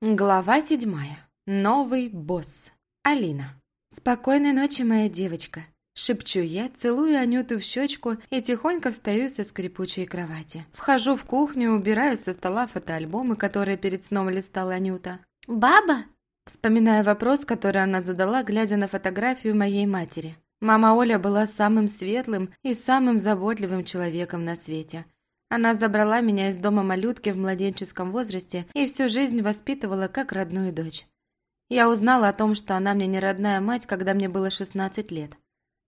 Глава седьмая. Новый босс. Алина. «Спокойной ночи, моя девочка», – шепчу я, целую Анюту в щечку и тихонько встаю со скрипучей кровати. Вхожу в кухню, убираю со стола фотоальбомы, которые перед сном листала Анюта. «Баба?» – вспоминая вопрос, который она задала, глядя на фотографию моей матери. Мама Оля была самым светлым и самым заботливым человеком на свете – она забрала меня из дома малютки в младенческом возрасте и всю жизнь воспитывала как родную дочь. Я узнала о том, что она мне не родная мать, когда мне было 16 лет.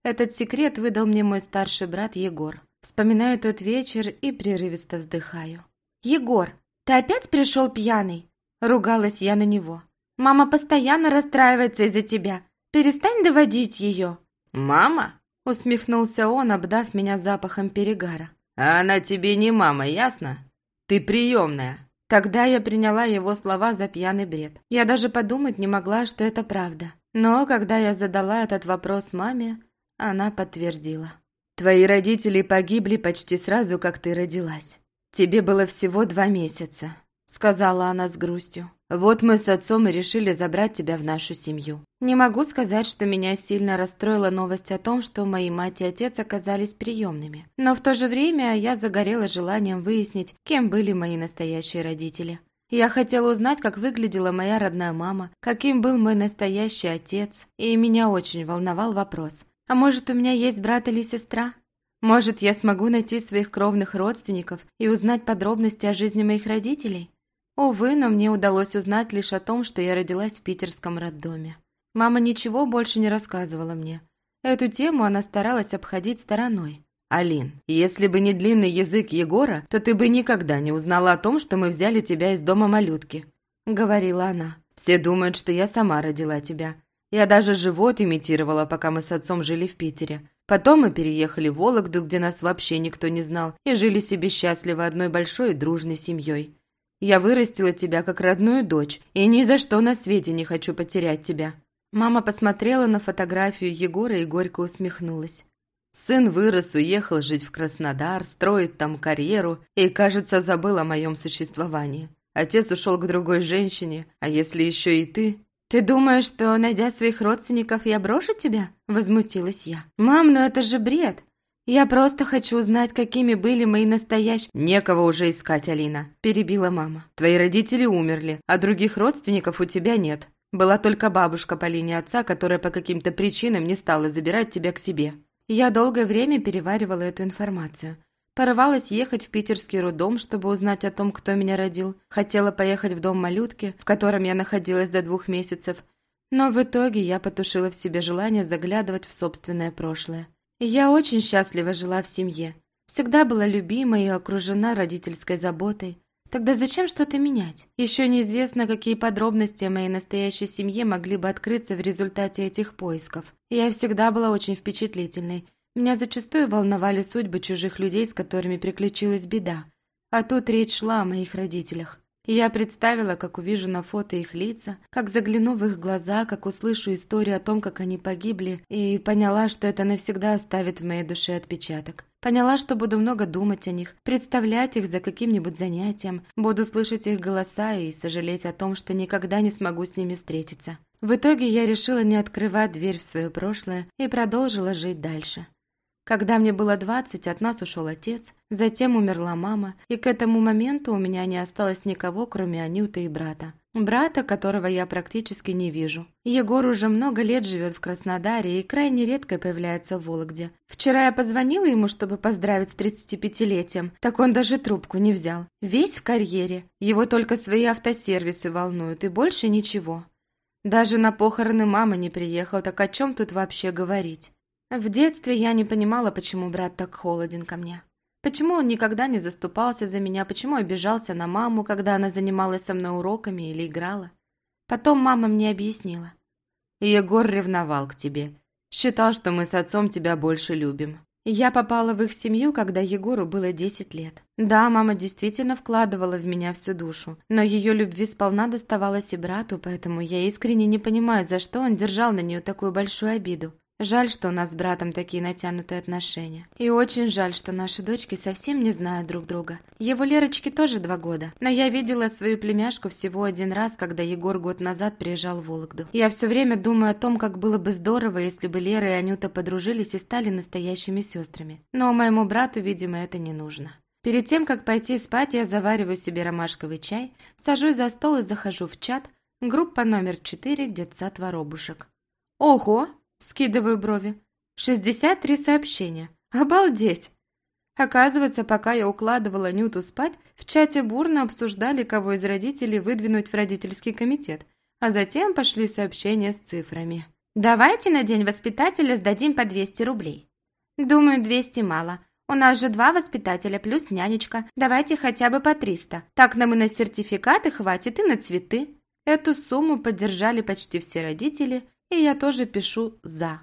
Этот секрет выдал мне мой старший брат Егор. Вспоминаю тот вечер и прерывисто вздыхаю. «Егор, ты опять пришел пьяный?» Ругалась я на него. «Мама постоянно расстраивается из-за тебя. Перестань доводить ее». «Мама?» Усмехнулся он, обдав меня запахом перегара. А она тебе не мама, ясно? Ты приемная». Тогда я приняла его слова за пьяный бред. Я даже подумать не могла, что это правда. Но когда я задала этот вопрос маме, она подтвердила. «Твои родители погибли почти сразу, как ты родилась. Тебе было всего два месяца», — сказала она с грустью. Вот мы с отцом и решили забрать тебя в нашу семью. Не могу сказать, что меня сильно расстроила новость о том, что мои мать и отец оказались приемными. Но в то же время я загорела желанием выяснить, кем были мои настоящие родители. Я хотела узнать, как выглядела моя родная мама, каким был мой настоящий отец, и меня очень волновал вопрос. А может, у меня есть брат или сестра? Может, я смогу найти своих кровных родственников и узнать подробности о жизни моих родителей? Увы, но мне удалось узнать лишь о том, что я родилась в питерском роддоме. Мама ничего больше не рассказывала мне. Эту тему она старалась обходить стороной. «Алин, если бы не длинный язык Егора, то ты бы никогда не узнала о том, что мы взяли тебя из дома малютки», — говорила она. «Все думают, что я сама родила тебя. Я даже живот имитировала, пока мы с отцом жили в Питере. Потом мы переехали в Вологду, где нас вообще никто не знал, и жили себе счастливо одной большой дружной семьей. Я вырастила тебя как родную дочь, и ни за что на свете не хочу потерять тебя». Мама посмотрела на фотографию Егора и горько усмехнулась. Сын вырос, уехал жить в Краснодар, строит там карьеру и, кажется, забыл о моем существовании. Отец ушел к другой женщине, а если еще и ты... «Ты думаешь, что, найдя своих родственников, я брошу тебя?» – возмутилась я. «Мам, ну это же бред! «Я просто хочу узнать, какими были мои настоящие...» «Некого уже искать, Алина», – перебила мама. «Твои родители умерли, а других родственников у тебя нет. Была только бабушка по линии отца, которая по каким-то причинам не стала забирать тебя к себе». Я долгое время переваривала эту информацию. Порывалась ехать в питерский роддом, чтобы узнать о том, кто меня родил. Хотела поехать в дом малютки, в котором я находилась до двух месяцев. Но в итоге я потушила в себе желание заглядывать в собственное прошлое. Я очень счастливо жила в семье. Всегда была любима и окружена родительской заботой. Тогда зачем что-то менять? Еще неизвестно, какие подробности о моей настоящей семье могли бы открыться в результате этих поисков. Я всегда была очень впечатлительной. Меня зачастую волновали судьбы чужих людей, с которыми приключилась беда. А тут речь шла о моих родителях. Я представила, как увижу на фото их лица, как загляну в их глаза, как услышу историю о том, как они погибли, и поняла, что это навсегда оставит в моей душе отпечаток. Поняла, что буду много думать о них, представлять их за каким-нибудь занятием, буду слышать их голоса и сожалеть о том, что никогда не смогу с ними встретиться. В итоге я решила не открывать дверь в свое прошлое и продолжила жить дальше. Когда мне было двадцать, от нас ушел отец, затем умерла мама, и к этому моменту у меня не осталось никого, кроме Анюты и брата. Брата, которого я практически не вижу. Егор уже много лет живет в Краснодаре и крайне редко появляется в Вологде. Вчера я позвонила ему, чтобы поздравить с 35-летием, так он даже трубку не взял. Весь в карьере. Его только свои автосервисы волнуют, и больше ничего. Даже на похороны мамы не приехал, так о чем тут вообще говорить? В детстве я не понимала, почему брат так холоден ко мне. Почему он никогда не заступался за меня, почему обижался на маму, когда она занималась со мной уроками или играла. Потом мама мне объяснила. Егор ревновал к тебе. Считал, что мы с отцом тебя больше любим. Я попала в их семью, когда Егору было 10 лет. Да, мама действительно вкладывала в меня всю душу, но ее любви сполна доставалось и брату, поэтому я искренне не понимаю, за что он держал на нее такую большую обиду. Жаль, что у нас с братом такие натянутые отношения. И очень жаль, что наши дочки совсем не знают друг друга. Его Лерочке тоже два года, но я видела свою племяшку всего один раз, когда Егор год назад приезжал в Вологду. Я все время думаю о том, как было бы здорово, если бы Лера и Анюта подружились и стали настоящими сестрами. Но моему брату, видимо, это не нужно. Перед тем, как пойти спать, я завариваю себе ромашковый чай, сажусь за стол и захожу в чат, группа номер 4 «Детсад воробушек». Ого! Скидываю брови. Шестьдесят три сообщения. Обалдеть! Оказывается, пока я укладывала Нюту спать, в чате бурно обсуждали, кого из родителей выдвинуть в родительский комитет, а затем пошли сообщения с цифрами. «Давайте на день воспитателя сдадим по 200 рублей». «Думаю, 200 мало. У нас же два воспитателя плюс нянечка. Давайте хотя бы по 300. Так нам и на сертификаты хватит, и на цветы». Эту сумму поддержали почти все родители, и я тоже пишу «за».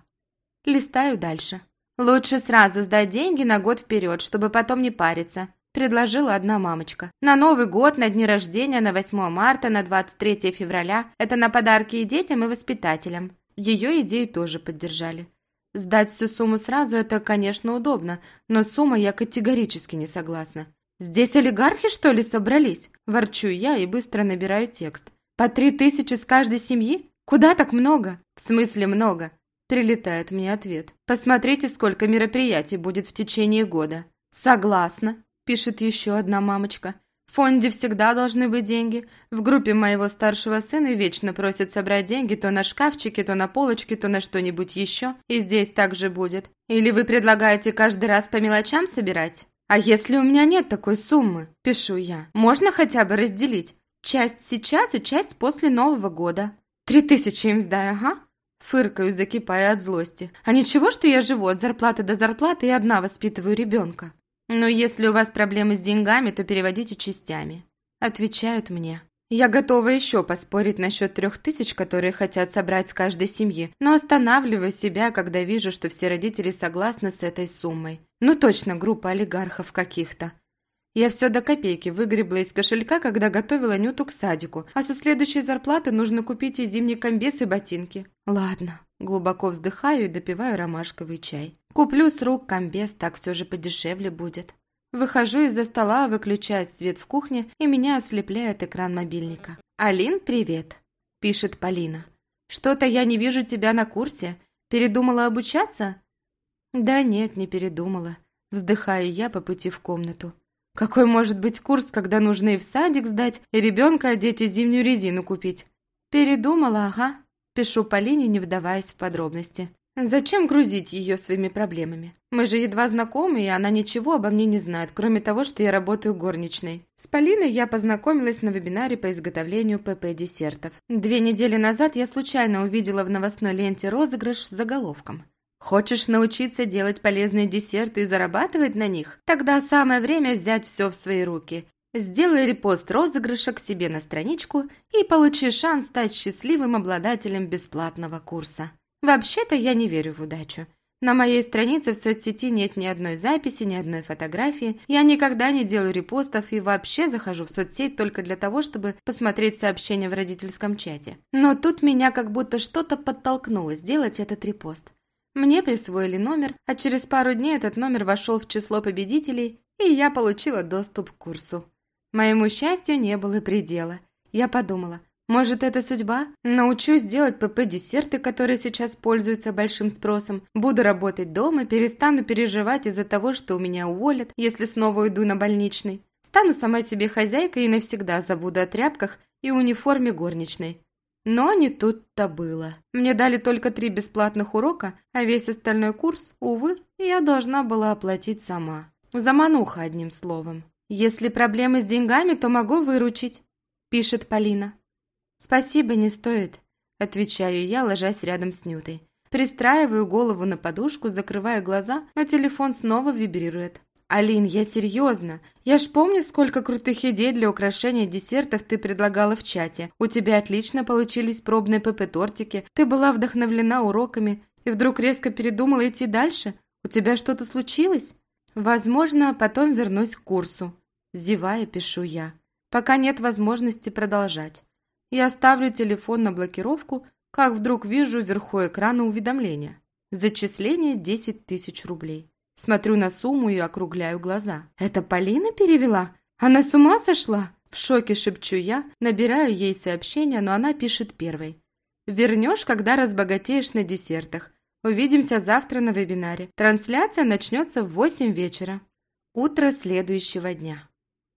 Листаю дальше. «Лучше сразу сдать деньги на год вперед, чтобы потом не париться», предложила одна мамочка. «На Новый год, на дни рождения, на 8 марта, на 23 февраля. Это на подарки и детям, и воспитателям». Ее идею тоже поддержали. Сдать всю сумму сразу – это, конечно, удобно, но сумма я категорически не согласна. «Здесь олигархи, что ли, собрались?» – ворчу я и быстро набираю текст. «По три тысячи с каждой семьи? Куда так много?» «В смысле много?» Прилетает мне ответ. «Посмотрите, сколько мероприятий будет в течение года». «Согласна», пишет еще одна мамочка. В фонде всегда должны быть деньги. В группе моего старшего сына вечно просят собрать деньги то на шкафчике, то на полочке, то на что-нибудь еще. И здесь так же будет. Или вы предлагаете каждый раз по мелочам собирать? А если у меня нет такой суммы? Пишу я. Можно хотя бы разделить? Часть сейчас и часть после Нового года. Три тысячи им сдай, ага. Фыркаю, закипая от злости. А ничего, что я живу от зарплаты до зарплаты и одна воспитываю ребенка? Но если у вас проблемы с деньгами, то переводите частями. Отвечают мне. Я готова еще поспорить насчет трех тысяч, которые хотят собрать с каждой семьи, но останавливаю себя, когда вижу, что все родители согласны с этой суммой. Ну точно группа олигархов каких-то. Я все до копейки выгребла из кошелька, когда готовила Нюту к садику, а со следующей зарплаты нужно купить и зимний комбез, и ботинки. Ладно, глубоко вздыхаю и допиваю ромашковый чай. Куплю с рук комбез, так все же подешевле будет. Выхожу из-за стола, выключаю свет в кухне, и меня ослепляет экран мобильника. «Алин, привет!» – пишет Полина. «Что-то я не вижу тебя на курсе. Передумала обучаться?» «Да нет, не передумала». Вздыхаю я по пути в комнату. Какой может быть курс, когда нужно и в садик сдать, и ребенка одеть, и зимнюю резину купить? Передумала, ага. Пишу Полине, не вдаваясь в подробности. Зачем грузить ее своими проблемами? Мы же едва знакомы, и она ничего обо мне не знает, кроме того, что я работаю горничной. С Полиной я познакомилась на вебинаре по изготовлению ПП-десертов. Две недели назад я случайно увидела в новостной ленте розыгрыш с заголовком Хочешь научиться делать полезные десерты и зарабатывать на них? Тогда самое время взять все в свои руки. Сделай репост розыгрыша к себе на страничку и получи шанс стать счастливым обладателем бесплатного курса. Вообще-то я не верю в удачу. На моей странице в соцсети нет ни одной записи, ни одной фотографии. Я никогда не делаю репостов и вообще захожу в соцсеть только для того, чтобы посмотреть сообщения в родительском чате. Но тут меня как будто что-то подтолкнуло сделать этот репост. Мне присвоили номер, а через пару дней этот номер вошел в число победителей, и я получила доступ к курсу. Моему счастью не было предела. Я подумала, может, это судьба? Научусь делать ПП-десерты, которые сейчас пользуются большим спросом. Буду работать дома, перестану переживать из-за того, что у меня уволят, если снова уйду на больничный. Стану сама себе хозяйкой и навсегда забуду о тряпках и униформе горничной. Но не тут-то было. Мне дали только три бесплатных урока, а весь остальной курс, увы, я должна была оплатить сама. Замануха, одним словом. «Если проблемы с деньгами, то могу выручить», – пишет Полина. «Спасибо, не стоит», – отвечаю я, ложась рядом с Нютой. Пристраиваю голову на подушку, закрывая глаза, но телефон снова вибрирует. «Алин, я серьезно. Я ж помню, сколько крутых идей для украшения десертов ты предлагала в чате. У тебя отлично получились пробные ПП-тортики, ты была вдохновлена уроками и вдруг резко передумала идти дальше? У тебя что-то случилось?» «Возможно, потом вернусь к курсу». Зевая, пишу я. «Пока нет возможности продолжать. Я ставлю телефон на блокировку, как вдруг вижу вверху экрана уведомления. Зачисление 10 тысяч рублей. Смотрю на сумму и округляю глаза. «Это Полина перевела? Она с ума сошла?» В шоке шепчу я, набираю ей сообщение, но она пишет первой. «Вернешь, когда разбогатеешь на десертах. Увидимся завтра на вебинаре. Трансляция начнется в 8 вечера». Утро следующего дня.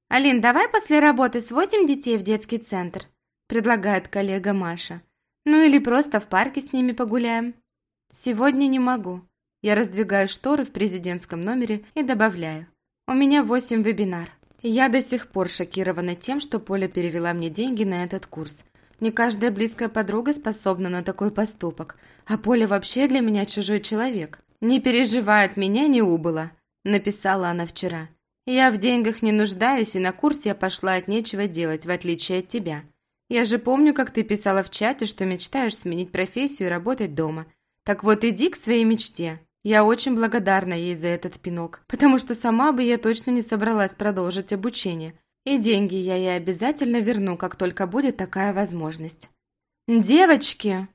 «Алин, давай после работы свозим детей в детский центр», предлагает коллега Маша. «Ну или просто в парке с ними погуляем». «Сегодня не могу». Я раздвигаю шторы в президентском номере и добавляю. «У меня восемь вебинар». Я до сих пор шокирована тем, что Поля перевела мне деньги на этот курс. Не каждая близкая подруга способна на такой поступок, а Поля вообще для меня чужой человек. «Не переживай, от меня не убыло», – написала она вчера. «Я в деньгах не нуждаюсь, и на курс я пошла от нечего делать, в отличие от тебя. Я же помню, как ты писала в чате, что мечтаешь сменить профессию и работать дома. Так вот, иди к своей мечте. Я очень благодарна ей за этот пинок, потому что сама бы я точно не собралась продолжить обучение. И деньги я ей обязательно верну, как только будет такая возможность. «Девочки!»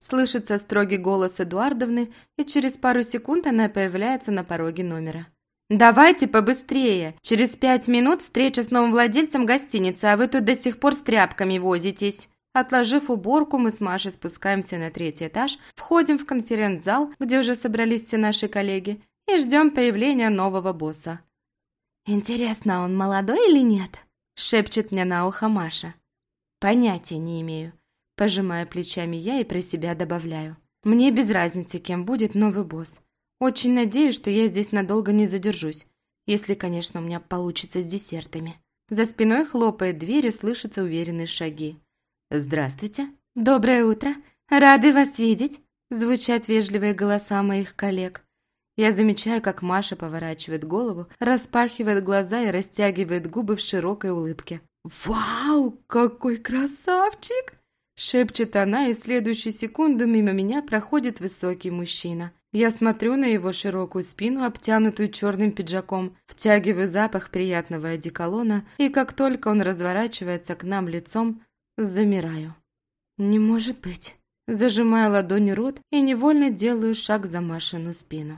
Слышится строгий голос Эдуардовны, и через пару секунд она появляется на пороге номера. «Давайте побыстрее! Через пять минут встреча с новым владельцем гостиницы, а вы тут до сих пор с тряпками возитесь!» Отложив уборку, мы с Машей спускаемся на третий этаж, входим в конференц-зал, где уже собрались все наши коллеги, и ждем появления нового босса. «Интересно, он молодой или нет?» – шепчет мне на ухо Маша. «Понятия не имею». Пожимаю плечами я и про себя добавляю. «Мне без разницы, кем будет новый босс. Очень надеюсь, что я здесь надолго не задержусь, если, конечно, у меня получится с десертами». За спиной хлопает дверь и слышатся уверенные шаги. «Здравствуйте». «Доброе утро. Рады вас видеть», – звучат вежливые голоса моих коллег. Я замечаю, как Маша поворачивает голову, распахивает глаза и растягивает губы в широкой улыбке. «Вау, какой красавчик!» Шепчет она, и в следующую секунду мимо меня проходит высокий мужчина. Я смотрю на его широкую спину, обтянутую черным пиджаком, втягиваю запах приятного одеколона, и как только он разворачивается к нам лицом, Замираю. Не может быть. Зажимаю ладонью рот и невольно делаю шаг за Машину спину.